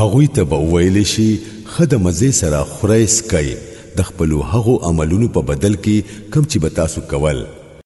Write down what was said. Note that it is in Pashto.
هغوی ته به ویل شي خه د مزې سره خورې سکي د خپل هغو عملونو په بدل کې کم چې به تاسو کول